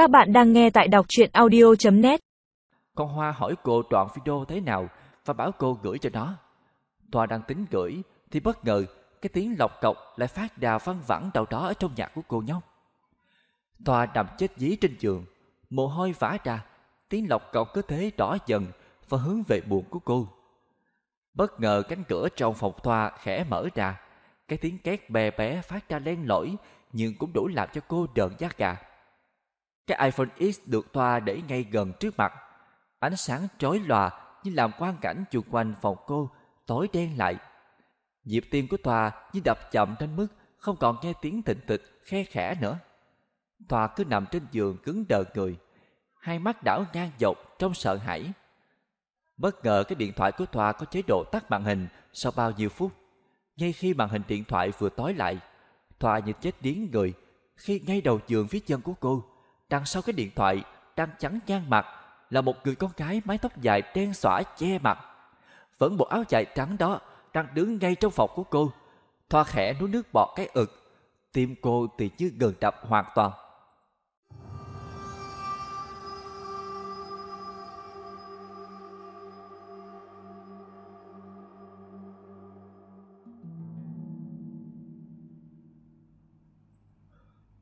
Các bạn đang nghe tại đọc truyện audio.net Con Hoa hỏi cô đoạn video thế nào và bảo cô gửi cho nó. Tòa đang tính gửi thì bất ngờ cái tiếng lọc cọc lại phát đà văng vẳng đâu đó ở trong nhà của cô nhóc. Tòa nằm chết dí trên giường, mồ hôi vã ra, tiếng lọc cọc cứ thế đỏ dần và hướng về buồn của cô. Bất ngờ cánh cửa trong phòng Thoa khẽ mở ra, cái tiếng két bè bé phát ra len lỏi nhưng cũng đủ làm cho cô đợn da gà. Cái iPhone X được Thoa để ngay gần trước mặt. Ánh sáng chói lòa như làm quang cảnh chung quanh phòng cô tối đen lại. Nhịp tim của Thoa như đập chậm đến mức không còn nghe tiếng thịnh tịch khe khẽ nữa. Thoa cứ nằm trên giường cứng đờ người, hai mắt đảo ngang dọc trong sợ hãi. Bất ngờ cái điện thoại của Thoa có chế độ tắt màn hình sau bao nhiêu phút. Ngay khi màn hình điện thoại vừa tối lại, Thoa như chết điếng người khi ngay đầu giường phía chân của cô, đằng sau cái điện thoại đang chắn nhan mặt là một người con gái mái tóc dài đen xõa che mặt. Vẫn bộ áo dài trắng đó đang đứng ngay trong phòng của cô. Thoa khẽ nuốt nước bọt cái ực, tim cô thì như gần đập hoàn toàn.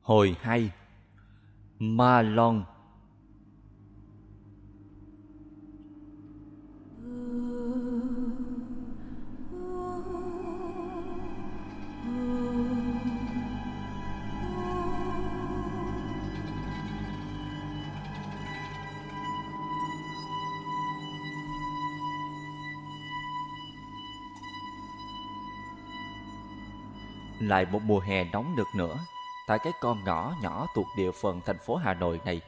Hồi hay Ma Long Lại một mùa hè nóng nực nữa. Tại cái con ngõ nhỏ thuộc địa phận thành phố Hà Nội này.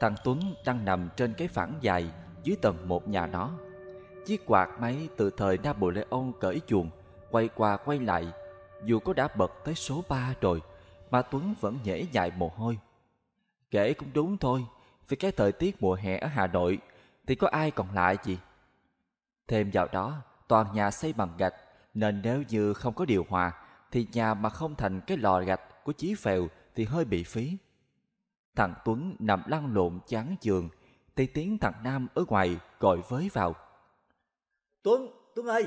Thằng Tuấn đang nằm trên cái phản dài dưới tầng một nhà nó. Chiếc quạt máy từ thời Napoleon cởi chuồng, Quay qua quay lại, Dù có đã bật tới số 3 rồi, Mà Tuấn vẫn nhễ dài mồ hôi. Kể cũng đúng thôi, Vì cái thời tiết mùa hè ở Hà Nội Thì có ai còn lại gì? Thêm vào đó, Toàn nhà xây bằng gạch, Nên nếu như không có điều hòa Thì nhà mà không thành cái lò gạch của Chí Phèo thì hơi bị phí. Thằng Tuấn nằm lăn lộn chán giường, thì tiếng thằng Nam ở ngoài gọi với vào. Tuấn, Tuấn ơi!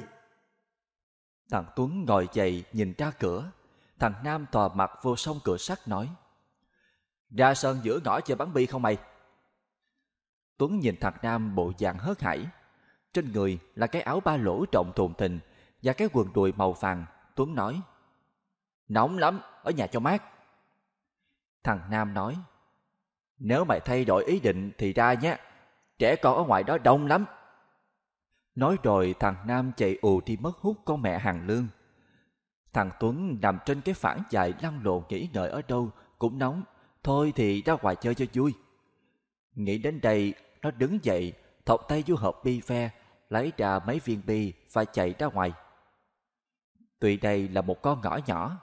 Thằng Tuấn ngồi dậy nhìn ra cửa. Thằng Nam tò mặt vô sông cửa sắt nói. Ra sân giữa ngõ chơi bắn bi không mày? Tuấn nhìn thằng Nam bộ dạng hớt hải. Trên người là cái áo ba lỗ trọng thùng thình và cái quần đùi màu vàng. Tuấn nói. Nóng lắm, ở nhà cho mát. Thằng Nam nói, nếu mày thay đổi ý định thì ra nhé, trẻ con ở ngoài đó đông lắm. Nói rồi thằng Nam chạy ù đi mất hút con mẹ hàng lương. Thằng Tuấn nằm trên cái phản dài lăn lộn nghĩ ngợi ở đâu cũng nóng, thôi thì ra ngoài chơi cho vui. Nghĩ đến đây, nó đứng dậy, thọc tay vô hộp bi phe, lấy ra mấy viên bi và chạy ra ngoài. Tuy đây là một con ngõ nhỏ,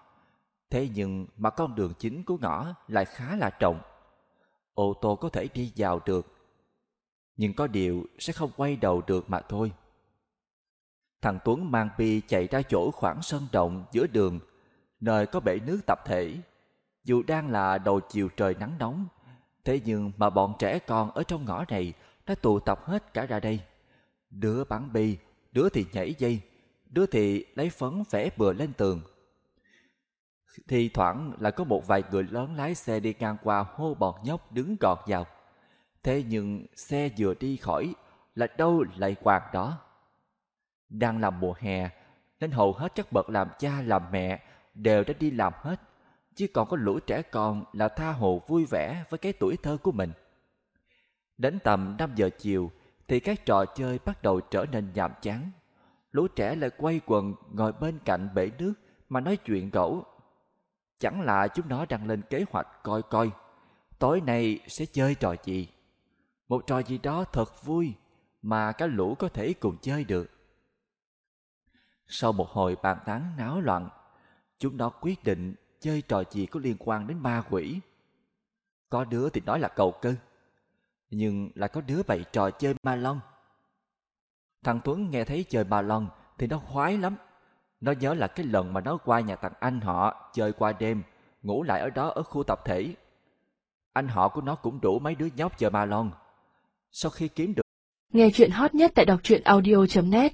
Thế nhưng mà con đường chính của ngõ lại khá là rộng. Ô tô có thể đi vào được, nhưng có điều sẽ không quay đầu được mà thôi. Thằng Tuấn mang Pi chạy ra chỗ khoảng sân rộng giữa đường, nơi có bể nước tập thể. Dù đang là đầu chiều trời nắng nóng, thế nhưng mà bọn trẻ con ở trong ngõ này đã tụ tập hết cả ra đây. Đứa bắn bi, đứa thì nhảy dây, đứa thì lấy phấn vẽ bừa lên tường. Thì thoảng là có một vài người lớn lái xe đi ngang qua hô bọn nhóc đứng gọt vào. Thế nhưng xe vừa đi khỏi là đâu lại quạt đó. Đang làm mùa hè, nên hầu hết các bậc làm cha làm mẹ đều đã đi làm hết. Chỉ còn có lũ trẻ con là tha hồ vui vẻ với cái tuổi thơ của mình. Đến tầm 5 giờ chiều thì các trò chơi bắt đầu trở nên nhàm chán. Lũ trẻ lại quay quần ngồi bên cạnh bể nước mà nói chuyện gẫu Chẳng lạ chúng nó đang lên kế hoạch coi coi. Tối nay sẽ chơi trò gì? Một trò gì đó thật vui Mà cả lũ có thể cùng chơi được. Sau một hồi bàn tán náo loạn, Chúng nó quyết định chơi trò gì có liên quan đến ma quỷ. Có đứa thì nói là cầu cơ, Nhưng lại có đứa bày trò chơi ma long. Thằng Tuấn nghe thấy chơi ma long Thì nó khoái lắm nó nhớ là cái lần mà nó qua nhà thằng anh họ chơi qua đêm, ngủ lại ở đó ở khu tập thể. Anh họ của nó cũng đủ mấy đứa nhóc chờ ma lon. Sau khi kiếm được Nghe chuyện hot nhất tại đọc truyện audio.net